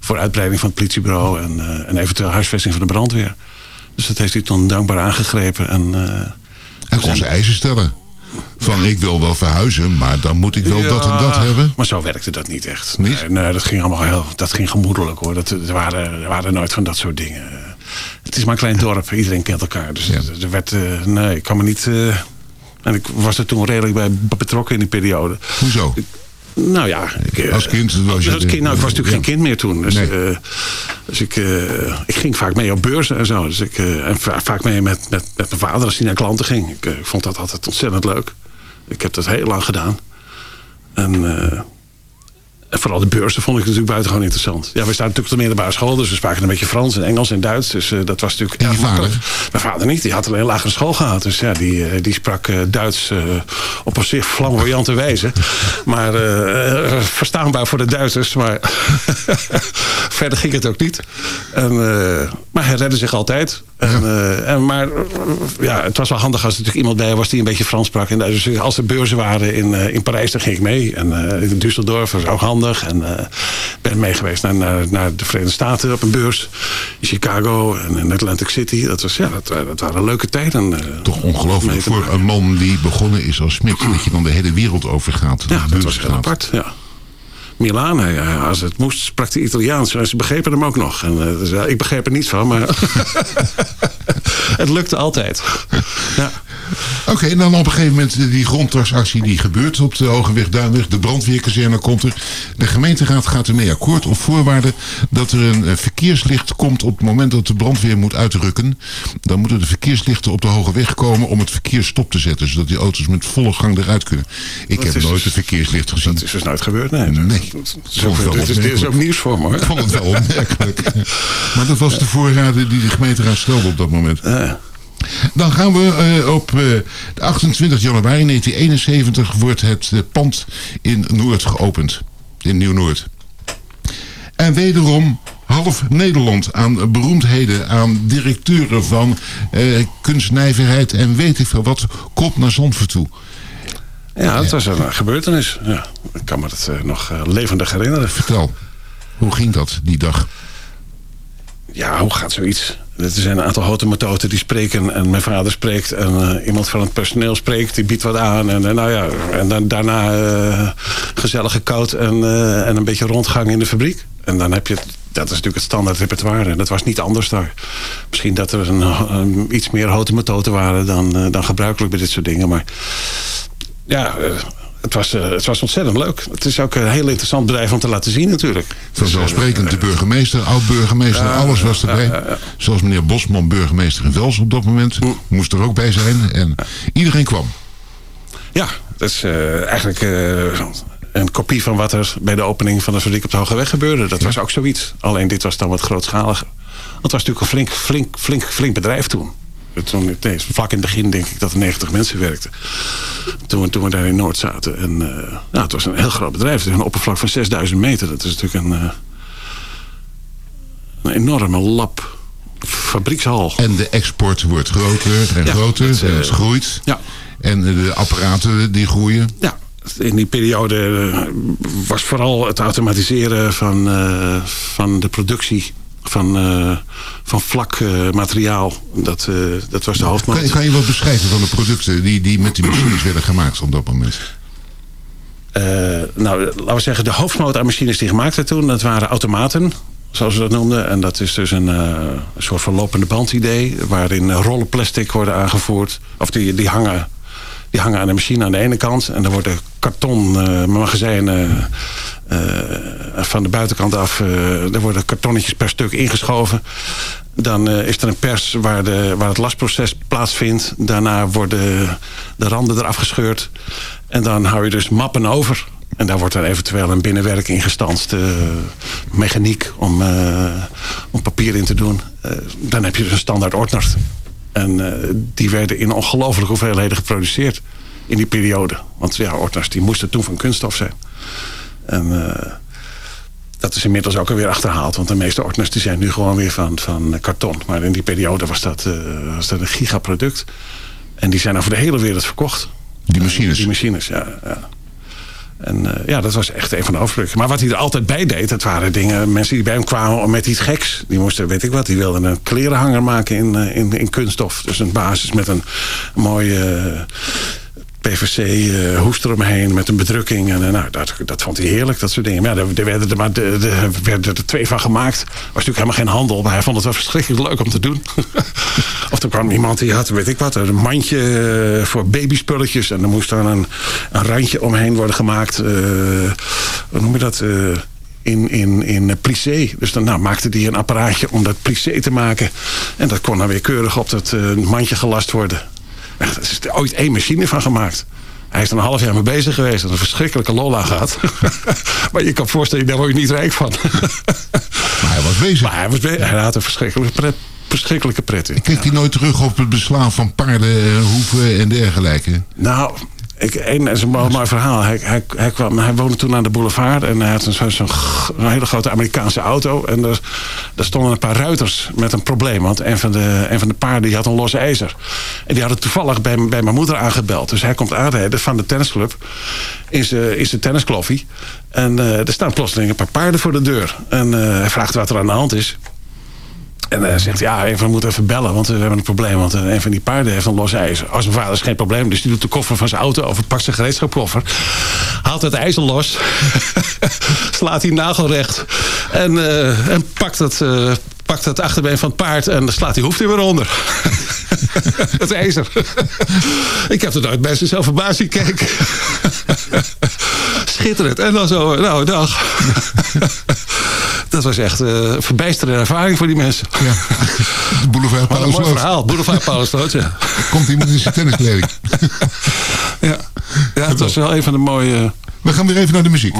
voor uitbreiding van het politiebureau en, eh, en eventueel huisvesting van de brandweer. Dus dat heeft hij toen dankbaar aangegrepen. En, Hij kon zijn eisen stellen. Van ik wil wel verhuizen, maar dan moet ik wel dat en dat hebben. Maar zo werkte dat niet echt. Niet? Nee, nee, dat ging allemaal heel, dat ging gemoedelijk hoor. Dat, er, waren, er waren nooit van dat soort dingen. Het is maar een klein dorp, iedereen kent elkaar. Dus Ja. er werd, eh, nee, ik kan me niet... eh, en ik was er toen redelijk bij betrokken in die periode. Hoezo? Nou ja, ik, eh, Als kind was je- als kind, nou, ik was natuurlijk Ja. geen kind meer toen. Dus, Nee. eh, dus ik, eh, ik ging vaak mee op beurzen en zo. Dus ik, en va- vaak mee met, met, met mijn vader als hij naar klanten ging. Ik, ik vond dat altijd ontzettend leuk. Ik heb dat heel lang gedaan. En vooral de beurzen vond ik natuurlijk buitengewoon interessant. Ja, we staan natuurlijk op de middelbare school, dus we spraken een beetje Frans en Engels en Duits. Dus eh, dat was natuurlijk En je erg vader? Mijn vader niet, die had alleen lagere school gehad. Dus ja, die, eh, die sprak eh, Duits op een zeer flamboyante wijze. Maar verstaanbaar voor de Duitsers. Maar verder ging het ook niet. En, maar hij redde zich altijd. En, en, maar ja, het was wel handig als er natuurlijk iemand bij was die een beetje Frans sprak. En dus als er beurzen waren in, in Parijs, dan ging ik mee. En in Düsseldorf was ook handig. En eh, ben mee geweest naar, naar, naar de Verenigde Staten op een beurs. In Chicago en in Atlantic City. Dat, was, ja, dat, dat waren leuke tijden. eh, Toch ongelooflijk voor maken. een man die begonnen is als smid. Dat je dan de hele wereld overgaat. Ja, de dat was heel gaat. apart, ja. Milaan, als het moest, sprak hij Italiaans. En ze begrepen hem ook nog. En, eh, dus, ja, ik begreep er niets van, maar het lukte altijd. Ja. Oké, en dan op een gegeven moment eh, die grondtaxactie die gebeurt op de Hogeweg Duinweg. De brandweerkazerne komt er. De gemeenteraad gaat ermee akkoord op voorwaarde dat er een eh, verkeerslicht komt op het moment dat de brandweer moet uitrukken. Dan moeten de verkeerslichten op de Hogeweg komen om het verkeer stop te zetten. Zodat die auto's met volle gang eruit kunnen. Ik Dat heb is nooit dus- een verkeerslicht gezien. Dat is dus nooit gebeurd, nee. Nee. Vond ik wel dit, is, dit is ook nieuws voor me, hoor. Ik vond het wel opmerkelijk. Maar dat was de voorraden die de gemeenteraad stelde op dat moment. Ja. Dan gaan we eh, op eh, de 28 januari 1971 wordt het eh, pand in Noord geopend. In Nieuw-Noord. En wederom half Nederland aan beroemdheden, aan directeuren van eh, kunstnijverheid en weet ik veel wat, komt naar Zandvoort toe. ja, dat was een gebeurtenis. Ja, ik kan me dat eh, nog eh, levendig herinneren. Vertel, hoe ging dat die dag? Ja, hoe gaat zoiets? Er zijn een aantal houten die spreken en mijn vader spreekt en eh, iemand van het personeel spreekt, die biedt wat aan en, eh, nou ja, en dan, daarna eh, gezellige koud en, en een beetje rondgang in de fabriek. En dan heb je, dat is natuurlijk het standaard repertoire en dat was niet anders daar. Misschien dat er een, iets meer houten waren dan, dan gebruikelijk bij dit soort dingen, maar ja... het was, eh, het was ontzettend leuk. Het is ook een heel interessant bedrijf om te laten zien natuurlijk. Vanzelfsprekend de burgemeester, oud-burgemeester, alles was erbij. Zoals meneer Bosman, burgemeester in Wels op dat moment, moest er ook bij zijn. En iedereen kwam. Ja, dat is eh, eigenlijk eh, een kopie van wat er bij de opening van de fabriek op de Hoge Weg gebeurde. Dat was ook zoiets. Alleen dit was dan wat grootschaliger. Want het was natuurlijk een flink, flink, flink, flink bedrijf toen. Toen nee, vlak in het begin denk ik dat er 90 mensen werkten. Toen, we- toen we daar in Noord zaten. En, eh, nou, het was een heel groot bedrijf. Het is een oppervlak van 6000 meter. Dat is natuurlijk een, eh, een enorme lab. Fabriekshal. En de export wordt groter en Ja, groter. het, eh, en het groeit. Ja. En de apparaten die groeien. Ja, in die periode eh, was vooral het automatiseren van, eh, van de productie van, eh, van vlak eh, materiaal. Dat, eh, dat was de hoofdmoot. Kan, kan je wat beschrijven van de producten die, die met die machines werden gemaakt op dat moment? Nou, laten we zeggen, de hoofdmoot aan machines die gemaakt werden toen, dat waren automaten. Zoals we dat noemden. En dat is dus een, soort van lopende band idee. Waarin rollen plastic worden aangevoerd. Of die, die, hangen, die hangen aan de machine aan de ene kant. En dan worden karton eh, magazijnen eh, van de buitenkant af. eh er worden kartonnetjes per stuk ingeschoven. Dan eh, is er een pers waar, de, waar het lastproces plaatsvindt. Daarna worden de randen eraf gescheurd. En dan hou je dus mappen over. En daar wordt dan eventueel een binnenwerk ingestanst. eh, mechaniek om, eh, om papier in te doen. Eh, dan heb je dus een standaard ordner. En eh, die werden in ongelooflijke hoeveelheden geproduceerd. In die periode. Want ja, ordners die moesten toen van kunststof zijn. En eh, dat is inmiddels ook alweer achterhaald. Want de meeste ordners die zijn nu gewoon weer van, van karton. Maar in die periode was dat, eh, was dat een gigaproduct. En die zijn over de hele wereld verkocht. Die machines. Die machines, ja. ja. En eh, ja, dat was echt een van de hoofdstukken. Maar wat hij er altijd bij deed, dat waren dingen... mensen die bij hem kwamen met iets geks. Die moesten, weet ik wat, die wilden een klerenhanger maken in, eh, in, in kunststof. Dus een basis met een mooie... eh, PVC uh, hoest eromheen met een bedrukking. En, eh, nou, dat, dat vond hij heerlijk, dat soort dingen. Ja, er werden er maar de, de, er werden er twee van gemaakt. Er was natuurlijk helemaal geen handel, maar hij vond het wel verschrikkelijk leuk om te doen. of er kwam iemand die had, weet ik wat, een mandje eh, voor babyspulletjes. En dan moest er een, een randje omheen worden gemaakt. eh, hoe noem je dat? eh, in, in, in plissé. Dus dan nou, maakte hij een apparaatje om dat plissé te maken. En dat kon dan weer keurig op dat eh, mandje gelast worden. Ja, Er is er ooit één machine van gemaakt. Hij is er een half jaar mee bezig geweest. En een verschrikkelijke lola gehad. maar je kan voorstellen, daar word je niet rijk van. Maar hij was bezig. maar hij, was hij had een verschrikkelijke pret, verschrikkelijke pret in. Keek hij nooit terug op het beslaan van paarden, eh, hoeven en dergelijke? Nou, ik, dat is een mooi, verhaal. Hij, hij, hij, kwam, hij woonde toen aan de boulevard en hij had een, zo'n een hele grote Amerikaanse auto. En er, er stonden een paar ruiters met een probleem. Want een van de, een van de paarden die had een los ijzer. En die hadden toevallig bij, bij mijn moeder aangebeld. Dus hij komt aanrijden van de tennisclub in zijn tenniskloffie. En eh, er staan plotseling een paar paarden voor de deur. En eh, hij vraagt wat er aan de hand is. En hij zegt, ja, even, we moeten even bellen, want we hebben een probleem. Want eh, een van die paarden heeft een los ijzer. Als mijn vader is geen probleem, dus die doet de koffer van zijn auto over, pakt zijn gereedschapkoffer, haalt het ijzer los, slaat die nagel recht en, eh, en pakt, het, eh, pakt het achterbeen van het paard en slaat die hoeft hij weer onder. het ijzer. Ik heb er nooit bij zichzelf verbaasd zien kijken. Schitterend. En dan zo, nou, dag. Dat was echt eh, een verbijsterende ervaring voor die mensen. Ja. Boulevard mooi verhaal. Boulevard Paulusloot, ja. Komt iemand in zijn tenniskleding. ja. Ja, het was wel een van de mooie... We gaan weer even naar de muziek.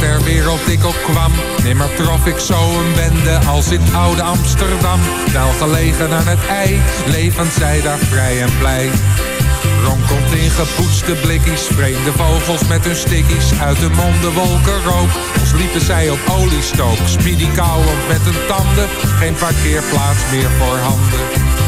Ter wereld ik ook kwam, nimmer trof ik zo een bende als in oude Amsterdam. Wel gelegen aan het ei, levend zij daar vrij en blij. Ronkelt in gepoetste blikkies, vreemde vogels met hun stickies. Uit de monden wolken rook, als liepen zij op oliestook. Speedy kauwend met hun tanden, geen parkeerplaats meer voor handen.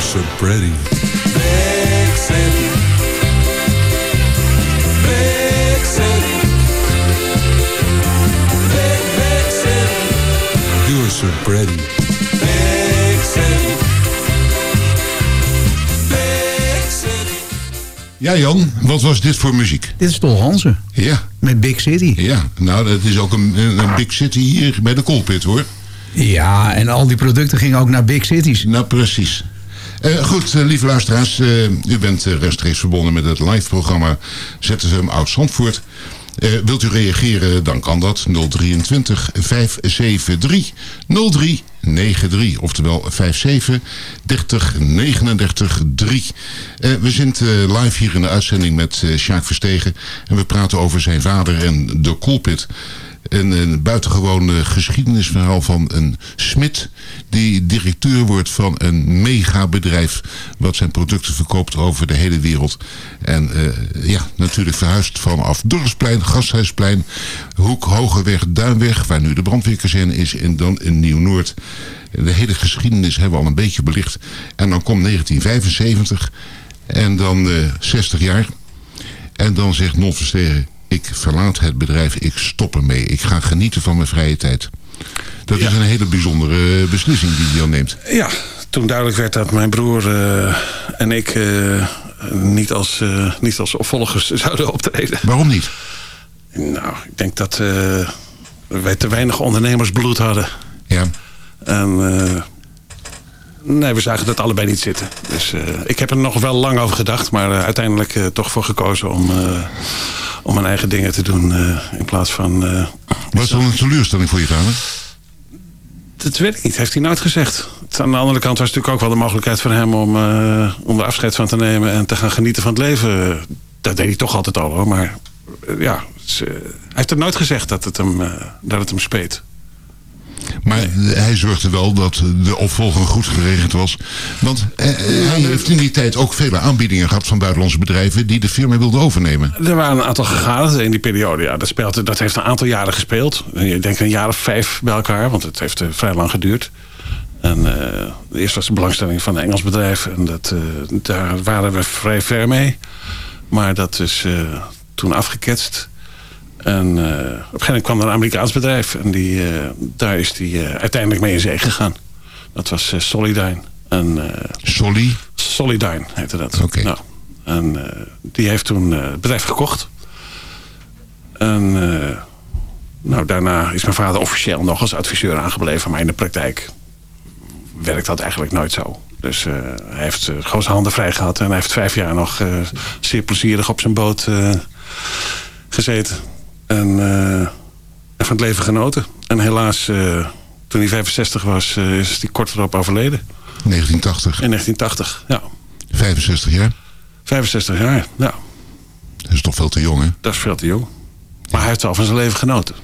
so pretty. Big city, pretty. city. Ja, Jan, wat was dit voor muziek? Dit is Tol Hansen. Ja. Met Big City. Ja, nou, dat is ook een, een Big City hier bij de Colpit, hoor. Ja, en al die producten gingen ook naar big cities. Nou, precies. Eh, goed, eh, lieve luisteraars. eh, u bent rechtstreeks verbonden met het live-programma ZFM Oud-Zandvoort. Wilt u reageren, dan kan dat 023 573 0393. Oftewel 57 30 39 3. Eh, we zijn eh, live hier in de uitzending met Sjaak Verstegen. En we praten over zijn vader en de Colpit. Een, een eh, geschiedenisverhaal van een smid... die directeur wordt van een megabedrijf... wat zijn producten verkoopt over de hele wereld. En eh, ja, natuurlijk verhuisd vanaf Dorpsplein, Gasthuisplein... Hoek, Hogeweg, Duinweg... waar nu de brandweerkazerne is... en dan in Nieuw-Noord. De hele geschiedenis hebben we al een beetje belicht. En dan komt 1975... en dan eh 60 jaar... En dan zegt Non ik verlaat het bedrijf, ik stop ermee. Ik ga genieten van mijn vrije tijd. Dat is een hele bijzondere beslissing die dan neemt. Ja, toen duidelijk werd dat mijn broer eh, en ik eh, niet, als, eh, niet als opvolgers zouden optreden. Waarom niet? Nou, ik denk dat eh, wij te weinig ondernemersbloed hadden. Ja, En eh, nee, we zagen dat allebei niet zitten. Dus eh, ik heb er nog wel lang over gedacht, maar eh, uiteindelijk eh, toch voor gekozen om, om mijn eigen dingen te doen in plaats van. was dat een teleurstelling voor je vader? dat weet ik niet, heeft hij nooit gezegd. Het- Aan de andere kant was het natuurlijk ook wel de mogelijkheid voor hem om, om er afscheid van te nemen en te gaan genieten van het leven. Dat deed hij toch altijd al hoor, maar ja, ze- hij heeft het nooit gezegd dat het hem, dat het hem speet. Maar hij zorgde wel dat de opvolger goed geregeld was. Want eh, eh, hij heeft in die tijd ook vele aanbiedingen gehad van buitenlandse bedrijven... die de firma wilden overnemen. Er waren een aantal gegadigden in die periode. Ja, dat, speelt, dat heeft een aantal jaren gespeeld. Ik denk een jaar of vijf bij elkaar, want het heeft eh, vrij lang geduurd. En eerst was de belangstelling van een Engels bedrijf. En dat, daar waren we vrij ver mee. Maar dat is toen afgeketst. En eh, op een gegeven moment kwam er een Amerikaans bedrijf. En die, eh, daar is die eh, uiteindelijk mee in zee gegaan. Dat was Solidyne. En, Solly, Solidyne heette dat. Oké. Nou, en die heeft toen het bedrijf gekocht. En nou, daarna is mijn vader officieel nog als adviseur aangebleven. Maar in de praktijk werkt dat eigenlijk nooit zo. Dus hij heeft gewoon zijn handen vrij gehad. En hij heeft vijf jaar nog zeer plezierig op zijn boot gezeten. En, eh, en van het leven genoten. En helaas, eh, toen hij 65 was, eh, is hij kort erop overleden. 1980, In 1980, ja. 65 jaar. 65 jaar, ja. Dat is toch veel te jong, hè? Dat is veel te jong. Maar hij heeft wel van zijn leven genoten.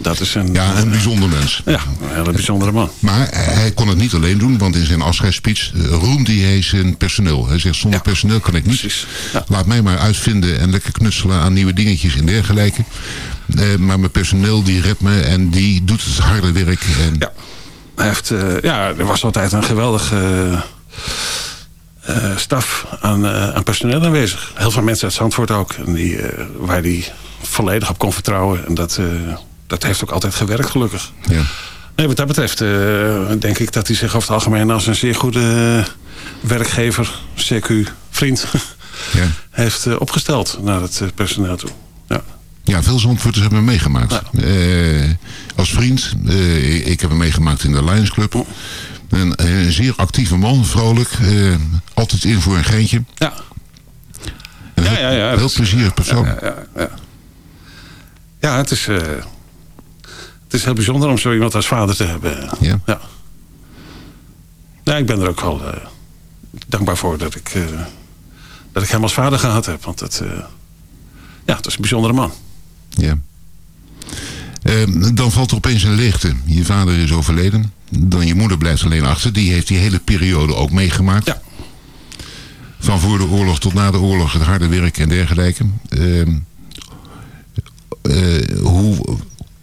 Dat is een, Ja, een bijzonder mens. ja, een hele bijzondere man. Maar hij kon het niet alleen doen, want in zijn afscheidsspeech eh, roemde hij zijn personeel. Hij zegt, zonder Ja, personeel kan ik niet. ja. Laat mij maar uitvinden en lekker knutselen aan nieuwe dingetjes en dergelijke. Eh, maar mijn personeel die redt me en die doet het harde werk. En, Ja. Hij heeft, eh, ja, er was altijd een geweldige eh, staf aan, aan personeel aanwezig. Heel veel mensen uit Zandvoort ook. En die, waar hij volledig op kon vertrouwen. En dat, dat heeft ook altijd gewerkt, gelukkig. ja. Nee, wat dat betreft eh, denk ik dat hij zich over het algemeen als een zeer goede eh, werkgever, CQ, vriend, Ja. heeft eh, opgesteld naar het personeel toe. Ja. Ja, veel Zandvoorters hebben hem meegemaakt. Als vriend, ik heb hem meegemaakt in de Lions Club. Een, een zeer actieve man, vrolijk. altijd in voor een geintje. Ja. Een Ja, heel, ja, ja, heel plezierig persoon. Ja, ja, ja. ja het, is, het is heel bijzonder om zo iemand als vader te hebben. Ja. Ja, ja ik ben er ook wel eh, dankbaar voor dat ik, eh, dat ik hem als vader gehad heb. Want het, eh, ja, het is een bijzondere man. Ja. Eh, dan valt er opeens een leegte. Je vader is overleden. Dan je moeder blijft alleen achter. Die heeft die hele periode ook meegemaakt. Ja. Van voor de oorlog tot na de oorlog. Het harde werk en dergelijke. Eh, eh, hoe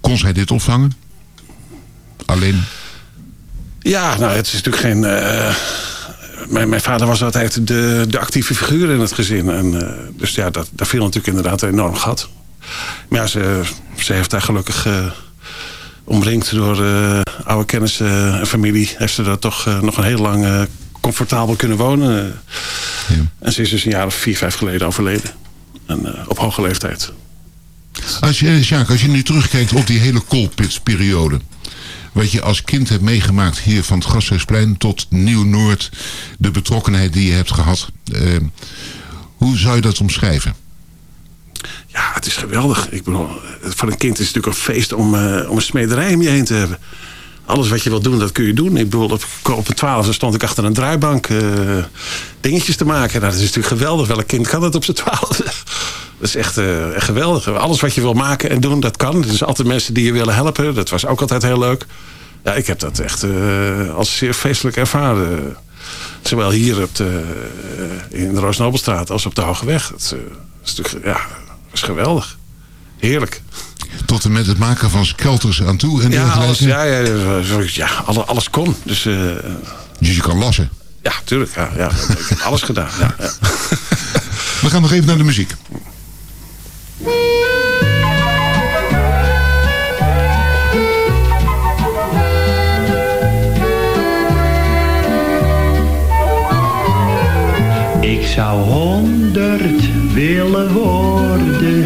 kon zij dit opvangen? Alleen? Ja, nou, het is natuurlijk geen. eh, mijn, mijn vader was altijd de, de actieve figuur in het gezin. En, eh, dus ja, dat, daar viel natuurlijk inderdaad een enorm gat. Maar ja, ze, ze heeft daar gelukkig eh, omringd door oude kennissen en familie... heeft ze daar toch nog een heel lang comfortabel kunnen wonen. En ze is dus een jaar of vier, vijf geleden overleden. En, op hoge leeftijd. Als je, Sjaak, als je nu terugkijkt op die hele koolpitsperiode... wat je als kind hebt meegemaakt hier van het Gasthuisplein tot Nieuw-Noord... de betrokkenheid die je hebt gehad... eh, hoe zou je dat omschrijven? Ja, het is geweldig. Ik bedoel, voor een kind is het natuurlijk een feest om, eh, om een smederij om je heen te hebben. Alles wat je wilt doen, dat kun je doen. Ik bedoel, op, op het twaalfde stond ik achter een draaibank eh, dingetjes te maken. Nou, dat is natuurlijk geweldig. Welk kind kan dat op zijn twaalfde? Dat is echt, eh, echt geweldig. Alles wat je wil maken en doen, dat kan. Er zijn altijd mensen die je willen helpen. Dat was ook altijd heel leuk. Ja, ik heb dat echt eh, als zeer feestelijk ervaren. Zowel hier op de, in de Roosnobelstraat als op de Hoge Weg. Het, eh, is natuurlijk, ja, dat is geweldig. Heerlijk. Tot en met het maken van skelters aan toe en Ja, alles, ja, ja, ja, ja alle- alles kon. Dus, eh, Dus je kan lassen. ja, tuurlijk. Ja, ja, ik heb alles gedaan. Ja, ja. We gaan nog even naar de muziek. Ik zou honderd willen worden,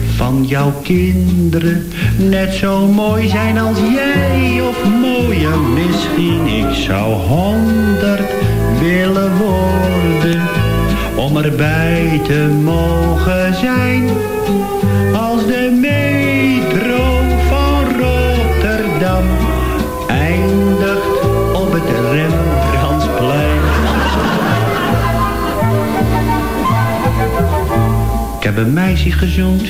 van jouw kinderen net zo mooi zijn als jij of mooier misschien. Ik zou honderd willen worden om erbij te mogen zijn als de metro van Rotterdam eindigt op het Rembrandtsplein. Ik heb een meisje gezoend,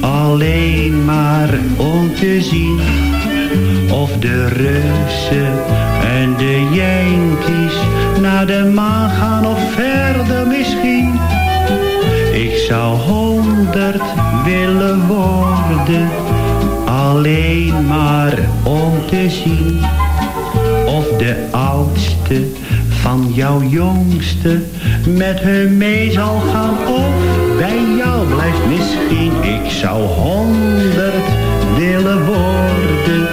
alleen maar om te zien of de Russen en de Yankees naar de maan gaan of verder misschien. Ik zou honderd willen worden, alleen maar om te zien of de oudste van jouw jongste met hun mee zal gaan of bij jou blijft misschien. Ik zou honderd willen worden,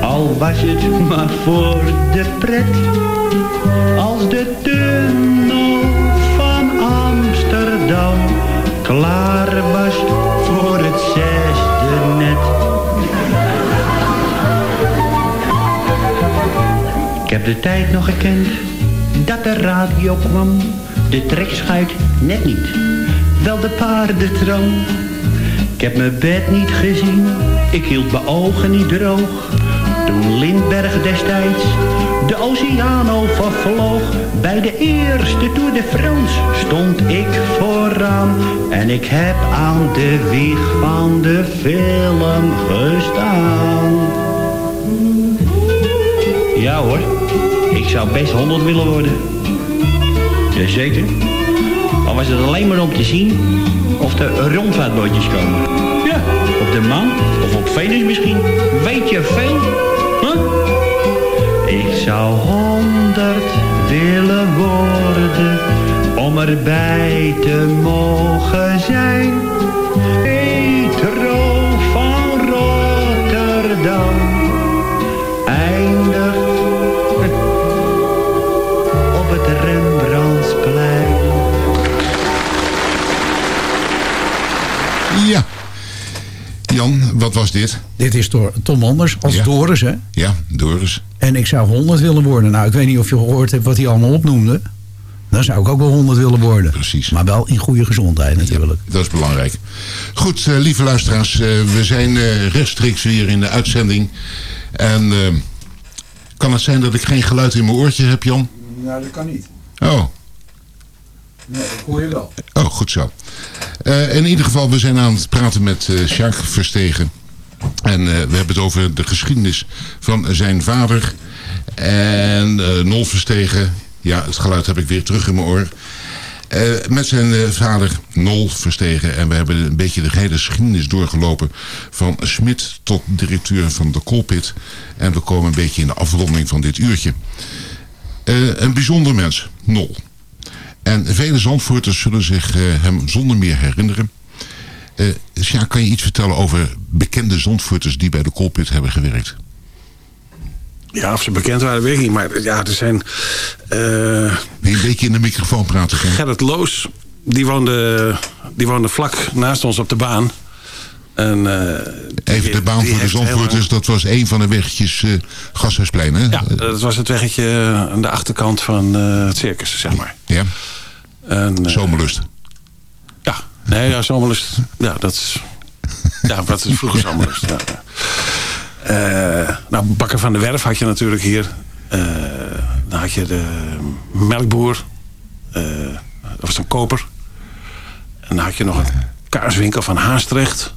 al was het maar voor de pret. Als de tunnel van Amsterdam klaar was voor het zesde net. Ik heb de tijd nog gekend dat de radio kwam. De trekschuit net niet, de. Ik heb mijn bed niet gezien, ik hield mijn ogen niet droog. Toen Lindbergh destijds de oceaan overvloog. Bij de eerste Tour de France stond ik vooraan. En ik heb aan de wieg van de film gestaan. Ja hoor, ik zou best 100 willen worden. Jazeker. Al was het alleen maar om te zien of er rondvaartbootjes komen. Ja, op de maan of op Venus misschien. Weet je veel? Huh? Ik zou honderd willen worden om erbij te mogen zijn. Wat was dit? Dit is door Tom Anders als Ja. Doris, hè? Ja, Doris. En ik zou 100 willen worden. Nou, ik weet niet of je gehoord hebt wat hij allemaal opnoemde. Dan zou ik ook wel 100 willen worden. Precies. Maar wel in goede gezondheid natuurlijk. Dat is belangrijk. Goed, eh, lieve luisteraars. eh, we zijn eh, rechtstreeks weer in de uitzending. En kan het zijn dat ik geen geluid in mijn oortje heb, Jan? Nou, dat kan niet. Oh, Nee, dat hoor je wel. oh goed zo. Eh, in ieder geval, we zijn aan het praten met eh Sjaak Verstegen. En eh, we hebben het over de geschiedenis van zijn vader. En eh Nol Verstegen. Ja, het geluid heb ik weer terug in mijn oor. Eh, met zijn vader Nol Verstegen. En we hebben een beetje de hele geschiedenis doorgelopen. Van Smit tot directeur van de Colpit. En we komen een beetje in de afronding van dit uurtje. Een bijzonder mens, Nol. En vele Zandvoorters zullen zich hem zonder meer herinneren. Eh Sja, kan je iets vertellen over bekende Zandvoorters die bij de Colpit hebben gewerkt? Ja, of ze bekend waren, weet ik niet. Maar ja, er zijn... eh, Wil je een beetje in de microfoon praten? Ger? Gerrit Loos, die woonde, die woonde vlak naast ons op de baan. En, eh, Even de baan die voor de Zandvoorters, dat was een van de weggetjes eh Gashuisplein, hè? Ja, dat was het weggetje aan de achterkant van eh, het circus, zeg maar. Ja, En, eh, Zomerlust. Nee, ja, zomerlust. Ja, dat is... Ja, wat is vroeger zomerlust. Ja. Eh, nou, Bakker van de Werf had je natuurlijk hier. Eh, dan had je de melkboer. Eh, dat was een koper. En dan had je nog een kaarswinkel van Haastrecht.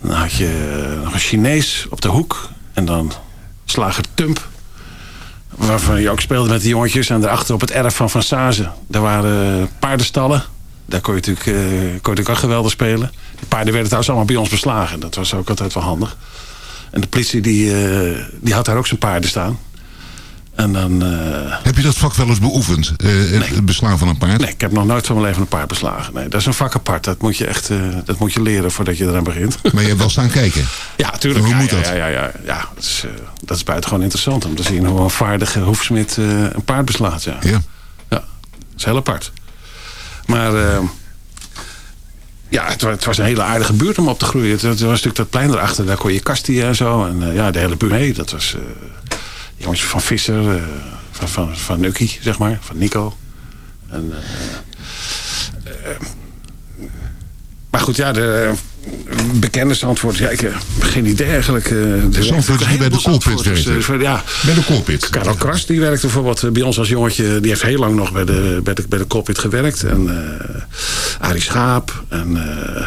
Dan had je nog een Chinees op de hoek. En dan slager Tump. Waarvan je ook speelde met de jongetjes. En daarachter op het erf van Van Sazen. Daar waren paardenstallen. Daar kon je natuurlijk, eh, kon je natuurlijk ook geweldig spelen. Die paarden werden trouwens allemaal bij ons beslagen. Dat was ook altijd wel handig. En de politie die, eh, die had daar ook zijn paarden staan. En dan... eh, Heb je dat vak wel eens beoefend? het, het beslaan van een paard? Nee, ik heb nog nooit van mijn leven een paard beslagen. Nee, dat is een vak apart. Dat moet je echt dat moet je leren voordat je eraan begint. Maar je hebt wel staan kijken. Ja, tuurlijk. Hoe ja, moet ja, dat? Ja, ja, ja, ja. Dat, is, dat is buitengewoon interessant om te zien hoe een vaardige hoefsmid een paard beslaat. Ja. Ja. Ja, dat is heel apart. Maar eh, ja, het, wa- het was een hele aardige buurt om op te groeien. Het, het was natuurlijk dat plein erachter, daar kon je kastie en zo. En eh, ja, de hele buurt, hey, dat was eh jongens van Visser, van, van, van zeg maar, van Nico. En, maar goed, ja, de eh, bekende Zandvoort, ja, ik heb geen idee eigenlijk. eh, de Zandvoorters die bij de Colpit werkten. Ja, Bij de Colpit. Karel Kras, die werkte bijvoorbeeld eh, bij ons als jongetje. Die heeft heel lang nog bij de, bij de, bij de gewerkt. En eh Arie Schaap en eh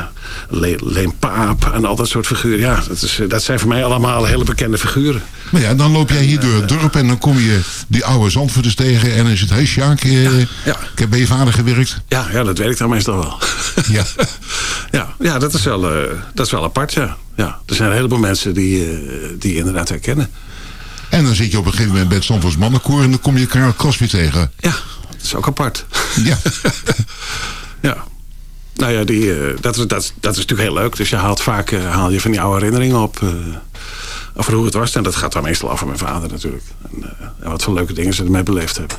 Le- Leen Paap en al dat soort figuren. Ja, dat, is, eh, dat zijn voor mij allemaal hele bekende figuren. Maar ja, dan loop jij hier door het dorp en dan kom je die oude Zandvoorters tegen. En dan is het, hey Sjaak, eh, ja. ik heb bij je vader gewerkt. Ja, ja dat werkt dan meestal wel. Ja. ja, ja dat, is wel, eh, dat is wel apart, ja. ja. Er zijn een heleboel mensen die, eh, die je inderdaad herkennen. En dan zit je op een gegeven moment bij het mannenkoor en dan kom je Karel Kras weer tegen. Ja, dat is ook apart. Ja. Ja. Nou ja, die, eh, dat, is, dat, dat is natuurlijk heel leuk. Dus je haalt vaak eh, haal je van die oude herinneringen op. eh, over hoe het was. En dat gaat dan meestal van mijn vader natuurlijk. En, en wat voor leuke dingen ze ermee beleefd hebben.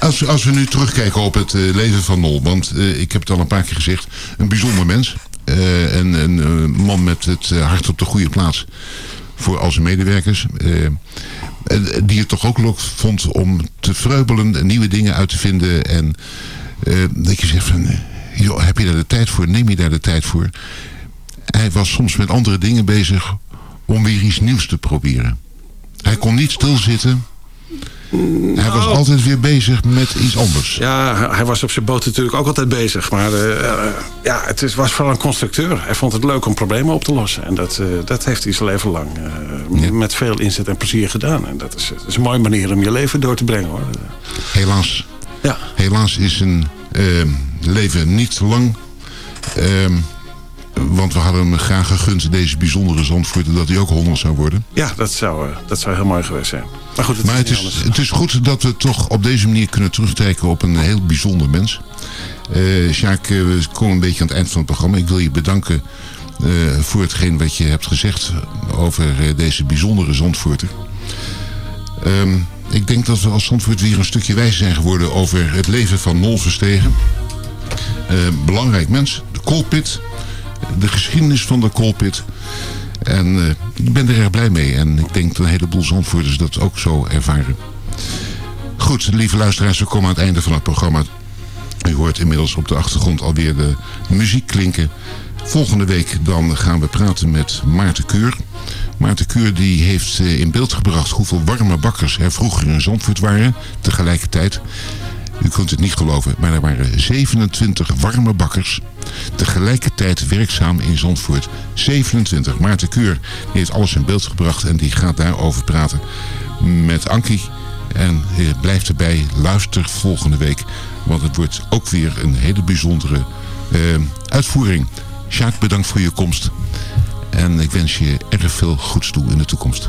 Als, als we nu terugkijken op het leven van Nol. Want ik heb het al een paar keer gezegd. Een bijzonder mens. En een man met het hart op de goede plaats. Voor al zijn medewerkers. Die het toch ook leuk vond om te vreubelen. En nieuwe dingen uit te vinden. En dat je zegt van... joh, heb je daar de tijd voor? Neem je daar de tijd voor? Hij was soms met andere dingen bezig. Om weer iets nieuws te proberen. Hij kon niet stilzitten. Hij was altijd weer bezig met iets anders. Ja, hij was op zijn boot natuurlijk ook altijd bezig. Maar eh, eh, ja, het is, was vooral een constructeur. Hij vond het leuk om problemen op te lossen. En dat, eh, dat heeft hij zijn leven lang met veel inzet en plezier gedaan. En dat is, dat is een mooie manier om je leven door te brengen hoor. Helaas. Ja. Helaas is ehm, leven niet lang. Ehm, want we hadden hem graag gegund, deze bijzondere Zandvoorter, dat hij ook 100 zou worden. Ja, dat zou, eh, dat zou heel mooi geweest zijn. Maar goed, het maar is het is, het is goed dat we toch op deze manier kunnen terugtrekken op een heel bijzonder mens. Eh Sjaak, eh, we komen een beetje aan het eind van het programma. Ik wil je bedanken voor hetgeen wat je hebt gezegd over deze bijzondere Zandvoorter. Ehm, ik denk dat we als Zandvoort weer een stukje wijzer zijn geworden over het leven van Nol Verstegen. Eh, belangrijk mens, de Colpit, de geschiedenis van de Colpit. En eh, ik ben er erg blij mee. En ik denk dat een heleboel Zandvoorters dat ook zo ervaren. Goed, lieve luisteraars, we komen aan het einde van het programma. U hoort inmiddels op de achtergrond alweer de muziek klinken. Volgende week dan gaan we praten met Maarten Keur. Maarten Keur die heeft eh, in beeld gebracht hoeveel warme bakkers er vroeger in Zandvoort waren. Tegelijkertijd, u kunt het niet geloven, maar er waren 27 warme bakkers tegelijkertijd werkzaam in Zandvoort. 27. Maarten Keur heeft alles in beeld gebracht en die gaat daarover praten met Ankie. En eh, blijf erbij, luister volgende week, want het wordt ook weer een hele bijzondere eh, uitvoering. Sjaak, bedankt voor je komst. En ik wens je erg veel goeds toe in de toekomst.